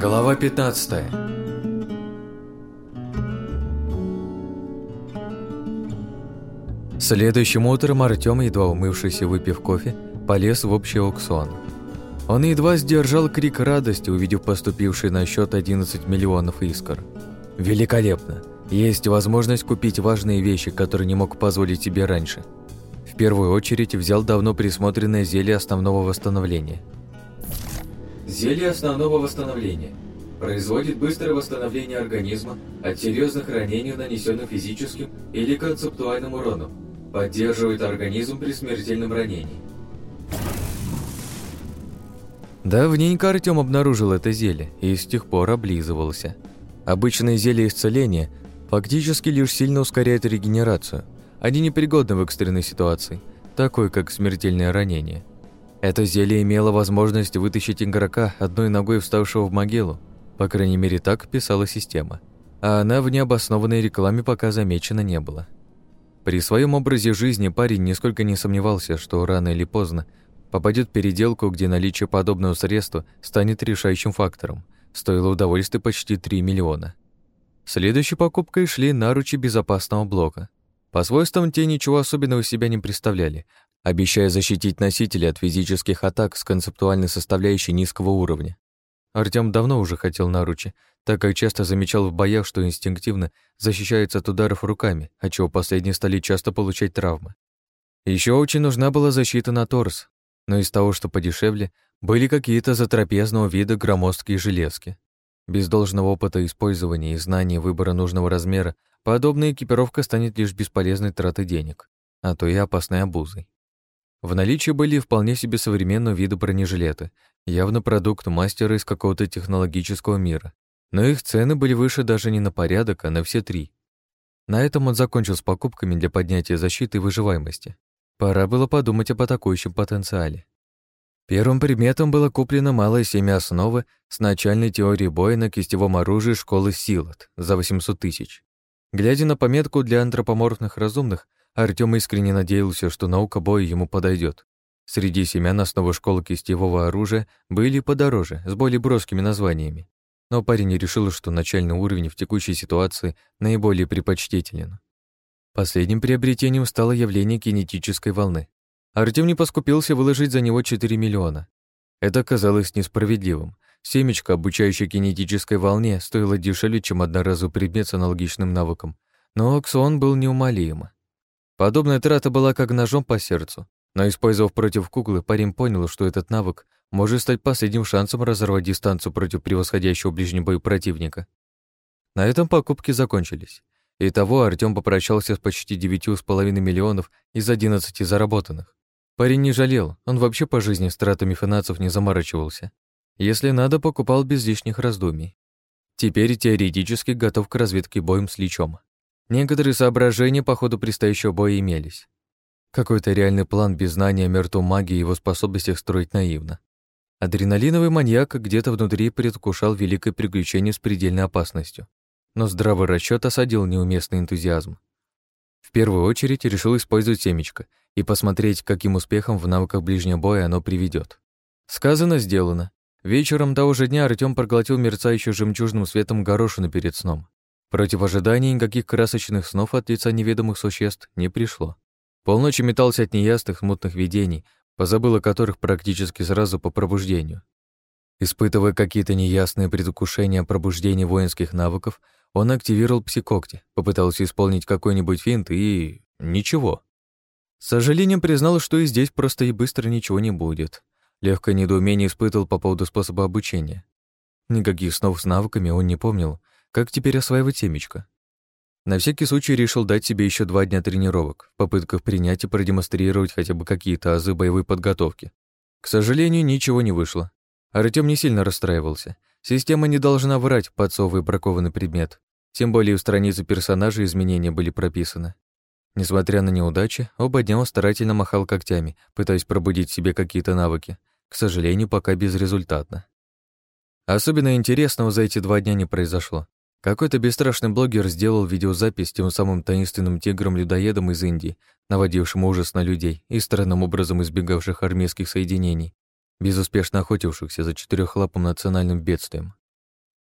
Глава 15 Следующим утром Артём, едва умывшийся выпив кофе, полез в общий аукцион. Он едва сдержал крик радости, увидев поступивший на счет 11 миллионов искр. «Великолепно! Есть возможность купить важные вещи, которые не мог позволить себе раньше». В первую очередь взял давно присмотренное зелье основного восстановления – Зелье основного восстановления. Производит быстрое восстановление организма от серьезных ранений, нанесенных физическим или концептуальным уроном. Поддерживает организм при смертельном ранении. Давненько Артем обнаружил это зелье и с тех пор облизывался. Обычное зелье исцеления фактически лишь сильно ускоряет регенерацию. А Они непригодны в экстренной ситуации, такой как смертельное ранение. Это зелье имело возможность вытащить игрока одной ногой вставшего в могилу. По крайней мере, так писала система. А она в необоснованной рекламе пока замечена не была. При своем образе жизни парень нисколько не сомневался, что рано или поздно попадет в переделку, где наличие подобного средства станет решающим фактором. Стоило удовольствие почти 3 миллиона. Следующей покупкой шли наручи безопасного блока. По свойствам те ничего особенного себя не представляли, обещая защитить носителей от физических атак с концептуальной составляющей низкого уровня. Артём давно уже хотел наручи, так как часто замечал в боях, что инстинктивно защищается от ударов руками, отчего последние стали часто получать травмы. Еще очень нужна была защита на торс, но из того, что подешевле, были какие-то затрапезного вида громоздкие железки. Без должного опыта использования и знаний выбора нужного размера подобная экипировка станет лишь бесполезной тратой денег, а то и опасной обузой. В наличии были вполне себе современного вида бронежилеты, явно продукт мастера из какого-то технологического мира. Но их цены были выше даже не на порядок, а на все три. На этом он закончил с покупками для поднятия защиты и выживаемости. Пора было подумать об атакующем потенциале. Первым приметом было куплено малое семя основы с начальной теорией боя на кистевом оружии школы Силот за 800 тысяч. Глядя на пометку для антропоморфных разумных, Артём искренне надеялся, что наука боя ему подойдет. Среди семян основы школы кистевого оружия были подороже, с более броскими названиями. Но парень решил, что начальный уровень в текущей ситуации наиболее предпочтителен. Последним приобретением стало явление кинетической волны. Артём не поскупился выложить за него 4 миллиона. Это казалось несправедливым. Семечко, обучающее кинетической волне, стоило дешевле, чем одноразовый предмет с аналогичным навыком. Но Аксон был неумолимо. Подобная трата была как ножом по сердцу, но, использовав против куклы, парень понял, что этот навык может стать последним шансом разорвать дистанцию против превосходящего ближнего бою противника. На этом покупки закончились. Итого Артём попрощался с почти девятью с половиной миллионов из одиннадцати заработанных. Парень не жалел, он вообще по жизни с тратами финансов не заморачивался. Если надо, покупал без лишних раздумий. Теперь теоретически готов к разведке боем с Личом. Некоторые соображения по ходу предстоящего боя имелись. Какой-то реальный план без знания мертвой магии и его способностях строить наивно. Адреналиновый маньяк где-то внутри предвкушал великое приключение с предельной опасностью. Но здравый расчет осадил неуместный энтузиазм. В первую очередь решил использовать семечко и посмотреть, каким успехом в навыках ближнего боя оно приведет. Сказано, сделано. Вечером того же дня Артём проглотил мерцающую жемчужным светом горошину перед сном. Против ожиданий никаких красочных снов от лица неведомых существ не пришло. Полночи метался от неясных мутных видений, позабыл о которых практически сразу по пробуждению. Испытывая какие-то неясные предвкушения о пробуждении воинских навыков, он активировал псикогти, попытался исполнить какой-нибудь финт и... ничего. С сожалением признал, что и здесь просто и быстро ничего не будет. Легкое недоумение испытывал по поводу способа обучения. Никаких снов с навыками он не помнил, как теперь осваивать семечко? На всякий случай решил дать себе еще два дня тренировок, в попытках принять и продемонстрировать хотя бы какие-то азы боевой подготовки. К сожалению, ничего не вышло. Артём не сильно расстраивался. Система не должна врать, подсовывая бракованный предмет. Тем более у страницы персонажа изменения были прописаны. Несмотря на неудачи, оба дня он старательно махал когтями, пытаясь пробудить себе какие-то навыки. К сожалению, пока безрезультатно. Особенно интересного за эти два дня не произошло. Какой-то бесстрашный блогер сделал видеозапись тем самым таинственным тигром-людоедом из Индии, наводившим ужас на людей и странным образом избегавших армейских соединений, безуспешно охотившихся за четырехлапым национальным бедствием.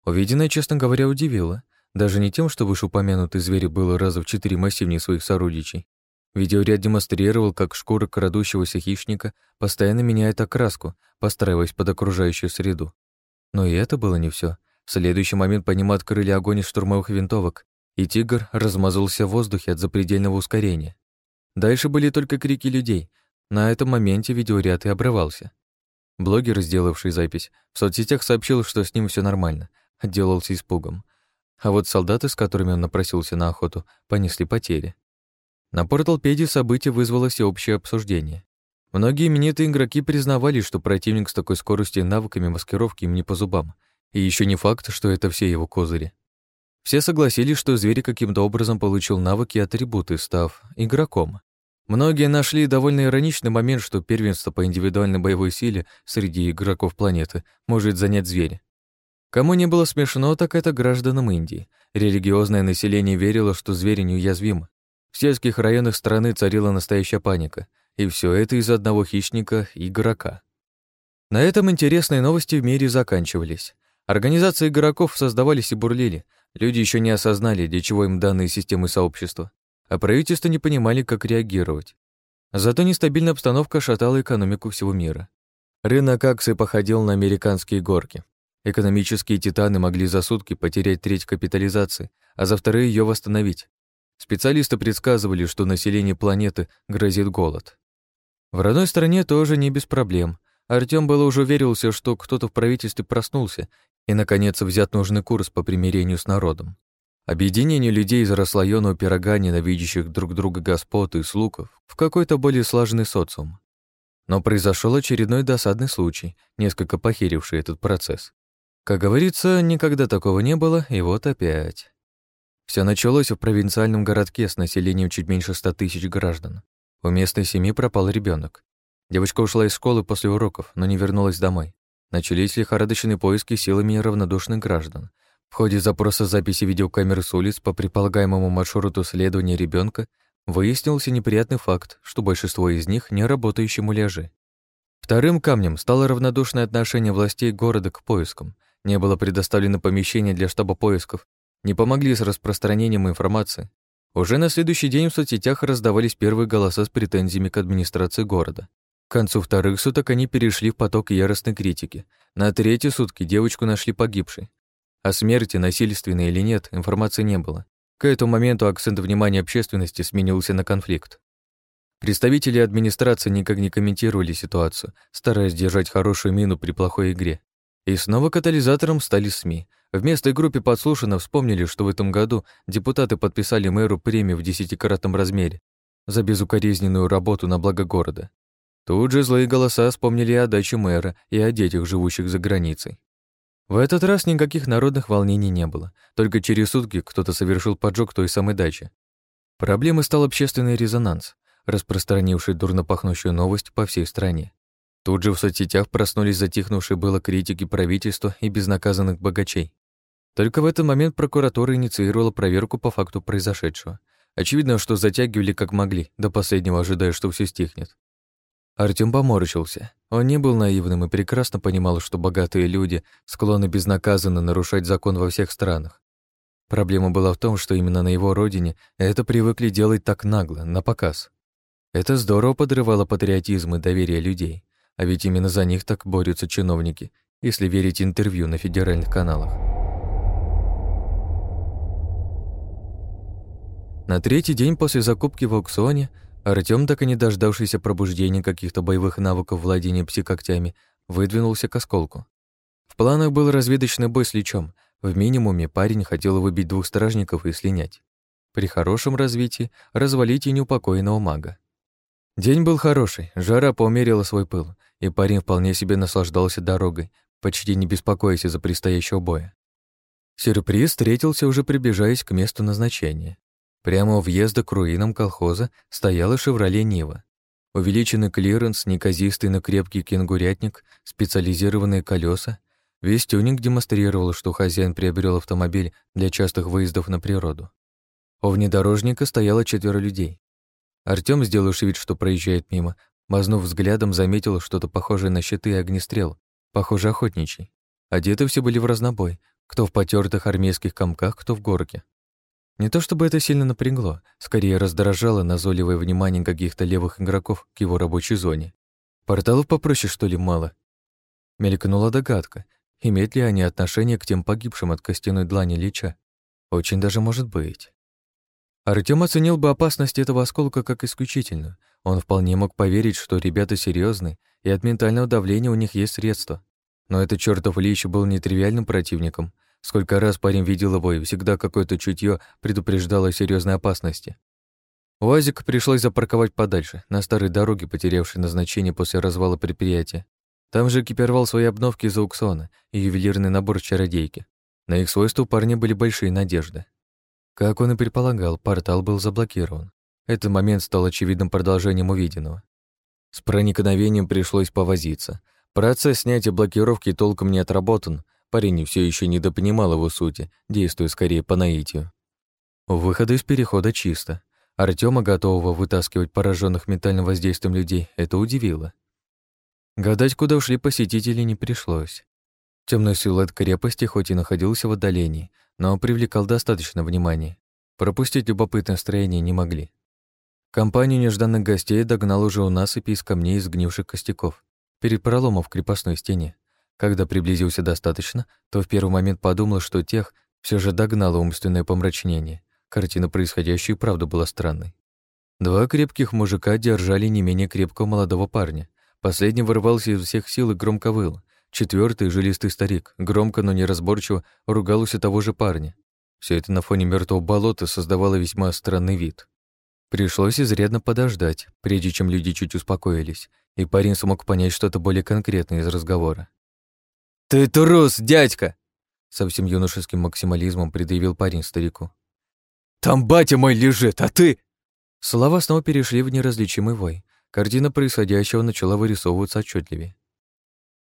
Увиденное, честно говоря, удивило. Даже не тем, что вышеупомянутый зверь был раза в четыре массивнее своих сородичей. Видеоряд демонстрировал, как шкура крадущегося хищника постоянно меняет окраску, подстраиваясь под окружающую среду. Но и это было не все. В следующий момент по нему открыли огонь из штурмовых винтовок, и «Тигр» размазался в воздухе от запредельного ускорения. Дальше были только крики людей. На этом моменте видеоряд и обрывался. Блогер, сделавший запись, в соцсетях сообщил, что с ним все нормально, отделался испугом. А вот солдаты, с которыми он напросился на охоту, понесли потери. На порталпеде событие вызвало всеобщее обсуждение. Многие именитые игроки признавали, что противник с такой скоростью и навыками маскировки им не по зубам — и еще не факт, что это все его козыри. Все согласились, что зверь каким-то образом получил навыки и атрибуты, став игроком. Многие нашли довольно ироничный момент, что первенство по индивидуальной боевой силе среди игроков планеты может занять зверь. Кому не было смешно, так это гражданам Индии. Религиозное население верило, что звери неуязвимы. В сельских районах страны царила настоящая паника, и все это из одного хищника – игрока. На этом интересные новости в мире заканчивались. Организации игроков создавались и бурлили. Люди еще не осознали, для чего им данные системы сообщества, а правительство не понимали, как реагировать. Зато нестабильная обстановка шатала экономику всего мира. Рынок акций походил на американские горки. Экономические титаны могли за сутки потерять треть капитализации, а за вторые ее восстановить. Специалисты предсказывали, что население планеты грозит голод. В родной стране тоже не без проблем. Артём было уже верился, что кто-то в правительстве проснулся и, наконец, взят нужный курс по примирению с народом. Объединение людей из расслоенного пирога, ненавидящих друг друга господ и слуков, в какой-то более слаженный социум. Но произошел очередной досадный случай, несколько похеривший этот процесс. Как говорится, никогда такого не было, и вот опять. Все началось в провинциальном городке с населением чуть меньше ста тысяч граждан. У местной семьи пропал ребенок. Девочка ушла из школы после уроков, но не вернулась домой. Начались лихорадочные поиски силами неравнодушных граждан. В ходе запроса записи видеокамеры с улиц по предполагаемому маршруту следования ребенка выяснился неприятный факт, что большинство из них не работающие муляжи. Вторым камнем стало равнодушное отношение властей города к поискам. Не было предоставлено помещение для штаба поисков, не помогли с распространением информации. Уже на следующий день в соцсетях раздавались первые голоса с претензиями к администрации города. К концу вторых суток они перешли в поток яростной критики. На третьи сутки девочку нашли погибшей. О смерти, насильственной или нет, информации не было. К этому моменту акцент внимания общественности сменился на конфликт. Представители администрации никак не комментировали ситуацию, стараясь держать хорошую мину при плохой игре. И снова катализатором стали СМИ. Вместо группы группе подслушано вспомнили, что в этом году депутаты подписали мэру премию в десятикратном размере за безукоризненную работу на благо города. Тут же злые голоса вспомнили о даче мэра и о детях, живущих за границей. В этот раз никаких народных волнений не было, только через сутки кто-то совершил поджог той самой дачи. Проблемой стал общественный резонанс, распространивший дурно пахнущую новость по всей стране. Тут же в соцсетях проснулись затихнувшие было критики правительства и безнаказанных богачей. Только в этот момент прокуратура инициировала проверку по факту произошедшего. Очевидно, что затягивали как могли, до последнего ожидая, что все стихнет. Артем поморщился. Он не был наивным и прекрасно понимал, что богатые люди склонны безнаказанно нарушать закон во всех странах. Проблема была в том, что именно на его родине это привыкли делать так нагло, на показ. Это здорово подрывало патриотизм и доверие людей. А ведь именно за них так борются чиновники, если верить интервью на федеральных каналах. На третий день после закупки в аукционе Артём, так и не дождавшийся пробуждения каких-то боевых навыков владения псикогтями, выдвинулся к осколку. В планах был разведочный бой с лечом. В минимуме парень хотел выбить двух стражников и слинять. При хорошем развитии развалить и неупокоенного мага. День был хороший, жара поумерила свой пыл, и парень вполне себе наслаждался дорогой, почти не беспокоясь из-за предстоящего боя. Сюрприз встретился, уже приближаясь к месту назначения. Прямо у въезда к руинам колхоза стояла «Шевроле Нива». Увеличенный клиренс, неказистый, но крепкий кенгурятник, специализированные колеса. Весь тюнинг демонстрировал, что хозяин приобрел автомобиль для частых выездов на природу. У внедорожника стояло четверо людей. Артём, сделавший вид, что проезжает мимо, мазнув взглядом, заметил что-то похожее на щиты и огнестрел, похоже охотничий. Одеты все были в разнобой, кто в потертых армейских комках, кто в горке. Не то чтобы это сильно напрягло, скорее раздражало назойливое внимание каких-то левых игроков к его рабочей зоне. Порталов попроще, что ли, мало? Мелькнула догадка, имеют ли они отношение к тем погибшим от костяной длани Лича. Очень даже может быть. Артём оценил бы опасность этого осколка как исключительную. Он вполне мог поверить, что ребята серьёзны, и от ментального давления у них есть средства. Но этот чёртов Лич был нетривиальным противником — Сколько раз парень видел его, и всегда какое-то чутье предупреждало о серьезной опасности. УАЗик пришлось запарковать подальше, на старой дороге, потерявшей назначение после развала предприятия. Там же экипировал свои обновки из аукциона и ювелирный набор чародейки. На их свойства у парня были большие надежды. Как он и предполагал, портал был заблокирован. Этот момент стал очевидным продолжением увиденного. С проникновением пришлось повозиться. Процесс снятия блокировки толком не отработан, Парень все еще недопонимал его сути, действуя скорее по наитию. Выхода из перехода чисто. Артема, готового вытаскивать пораженных ментальным воздействием людей, это удивило. Гадать, куда ушли посетители, не пришлось. Темный силуэт крепости хоть и находился в отдалении, но привлекал достаточно внимания. Пропустить любопытное строение не могли. Компанию нежданных гостей догнал уже у насыпи из камней и сгнивших костяков, перед проломом в крепостной стене. Когда приблизился достаточно, то в первый момент подумала, что тех все же догнало умственное помрачнение. Картина происходящей правда была странной. Два крепких мужика держали не менее крепкого молодого парня. Последний вырвался из всех сил и громко выл. Четвертый жилистый старик, громко, но неразборчиво, ругался того же парня. Все это на фоне мертвого болота создавало весьма странный вид. Пришлось изрядно подождать, прежде чем люди чуть успокоились, и парень смог понять что-то более конкретное из разговора. «Ты трус, дядька!» Со всем юношеским максимализмом предъявил парень старику. «Там батя мой лежит, а ты...» Слова снова перешли в неразличимый вой. Картина происходящего начала вырисовываться отчетливее.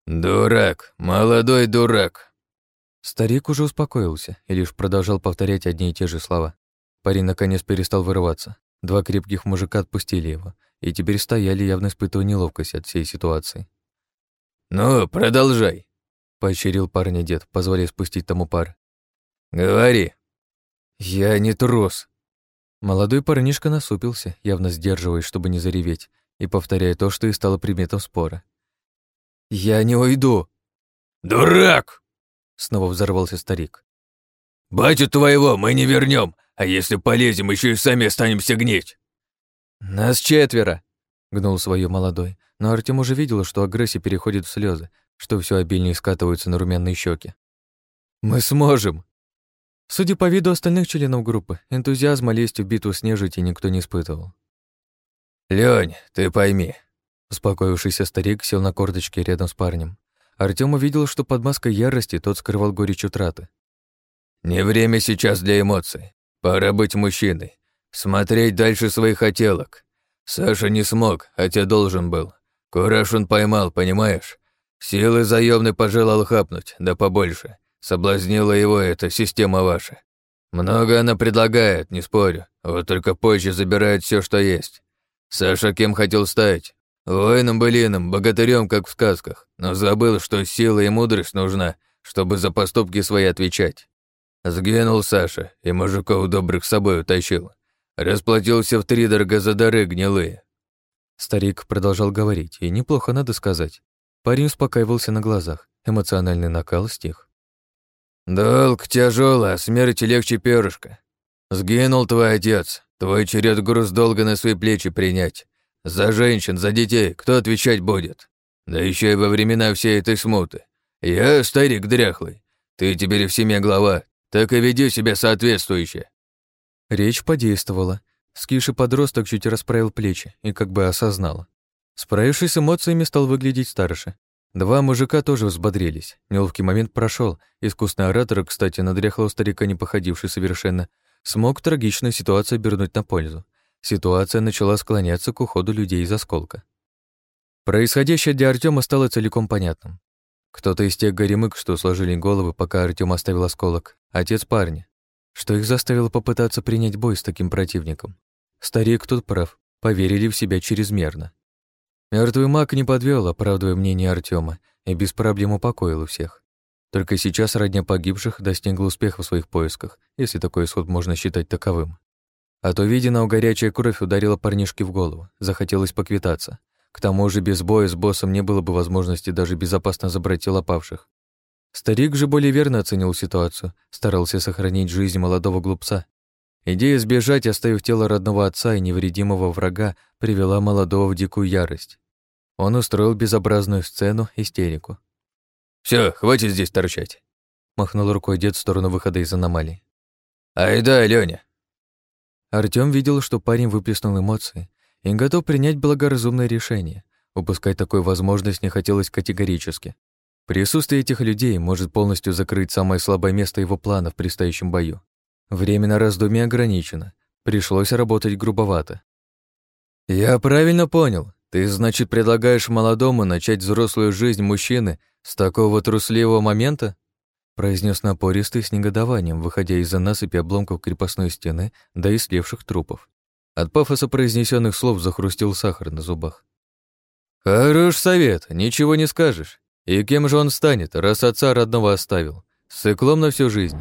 «Дурак, молодой дурак!» Старик уже успокоился и лишь продолжал повторять одни и те же слова. Парень наконец перестал вырываться. Два крепких мужика отпустили его, и теперь стояли, явно испытывая неловкость от всей ситуации. «Ну, продолжай!» поощрил парня дед, позволяя спустить тому пар. «Говори!» «Я не трус!» Молодой парнишка насупился, явно сдерживаясь, чтобы не зареветь, и повторяя то, что и стало предметом спора. «Я не уйду!» «Дурак!» Снова взорвался старик. «Батю твоего мы не вернем, а если полезем, еще и сами останемся гнить!» «Нас четверо!» — гнул свою молодой, но Артем уже видел, что агрессия переходит в слезы, что все обильнее скатываются на румяные щеки. «Мы сможем!» Судя по виду остальных членов группы, энтузиазма лезть в битву с нежити никто не испытывал. «Лёнь, ты пойми!» Успокоившийся старик сел на корточки рядом с парнем. Артём увидел, что под маской ярости тот скрывал горечь утраты. «Не время сейчас для эмоций. Пора быть мужчиной. Смотреть дальше своих хотелок. Саша не смог, хотя должен был. Кураж он поймал, понимаешь? Силы заёмный пожелал хапнуть, да побольше. Соблазнила его эта система ваша. Много она предлагает, не спорю. Вот только позже забирает всё, что есть. Саша кем хотел стать? Воином был иным, богатырем, как в сказках. Но забыл, что сила и мудрость нужна, чтобы за поступки свои отвечать. Сгинул Саша и мужиков добрых с собой утащил. Расплатился в три дорога за дары гнилые. Старик продолжал говорить, и неплохо надо сказать. Парень успокаивался на глазах, эмоциональный накал стих. «Долг тяжелый, а смерти легче перышка. Сгинул твой отец, твой черед груз долго на свои плечи принять. За женщин, за детей, кто отвечать будет? Да еще и во времена всей этой смуты. Я старик дряхлый, ты теперь в семье глава, так и веди себя соответствующе». Речь подействовала. Скиши подросток чуть расправил плечи и как бы осознала. Справившись с эмоциями, стал выглядеть старше. Два мужика тоже взбодрились. Неловкий момент прошел. Искусный оратор, кстати, на старика не походивший совершенно, смог трагичную ситуацию обернуть на пользу. Ситуация начала склоняться к уходу людей из осколка. Происходящее для Артема стало целиком понятным. Кто-то из тех горемык, что сложили головы, пока Артем оставил осколок, отец парня, что их заставило попытаться принять бой с таким противником. Старик тут прав, поверили в себя чрезмерно. Мертвый маг не подвел, а оправдывая мнение Артема, и без проблем упокоил всех. Только сейчас родня погибших достигла успеха в своих поисках, если такой исход можно считать таковым. А то, видимо, горячая кровь ударила парнишке в голову, захотелось поквитаться. К тому же без боя с боссом не было бы возможности даже безопасно забрать тела павших. Старик же более верно оценил ситуацию, старался сохранить жизнь молодого глупца. Идея сбежать, оставив тело родного отца и невредимого врага, привела молодого в дикую ярость. Он устроил безобразную сцену, истерику. Все, хватит здесь торчать», — махнул рукой дед в сторону выхода из аномалии. «Айда, Лёня!» Артём видел, что парень выплеснул эмоции и готов принять благоразумное решение. Упускать такую возможность не хотелось категорически. Присутствие этих людей может полностью закрыть самое слабое место его плана в предстоящем бою. Время на раздумье ограничено. Пришлось работать грубовато. «Я правильно понял. Ты, значит, предлагаешь молодому начать взрослую жизнь мужчины с такого трусливого момента? произнес напористый с негодованием, выходя из-за насыпи обломков крепостной стены до да истлевших трупов. От пафоса произнесенных слов захрустил сахар на зубах. «Хорош совет, ничего не скажешь. И кем же он станет, раз отца родного оставил? С иклом на всю жизнь».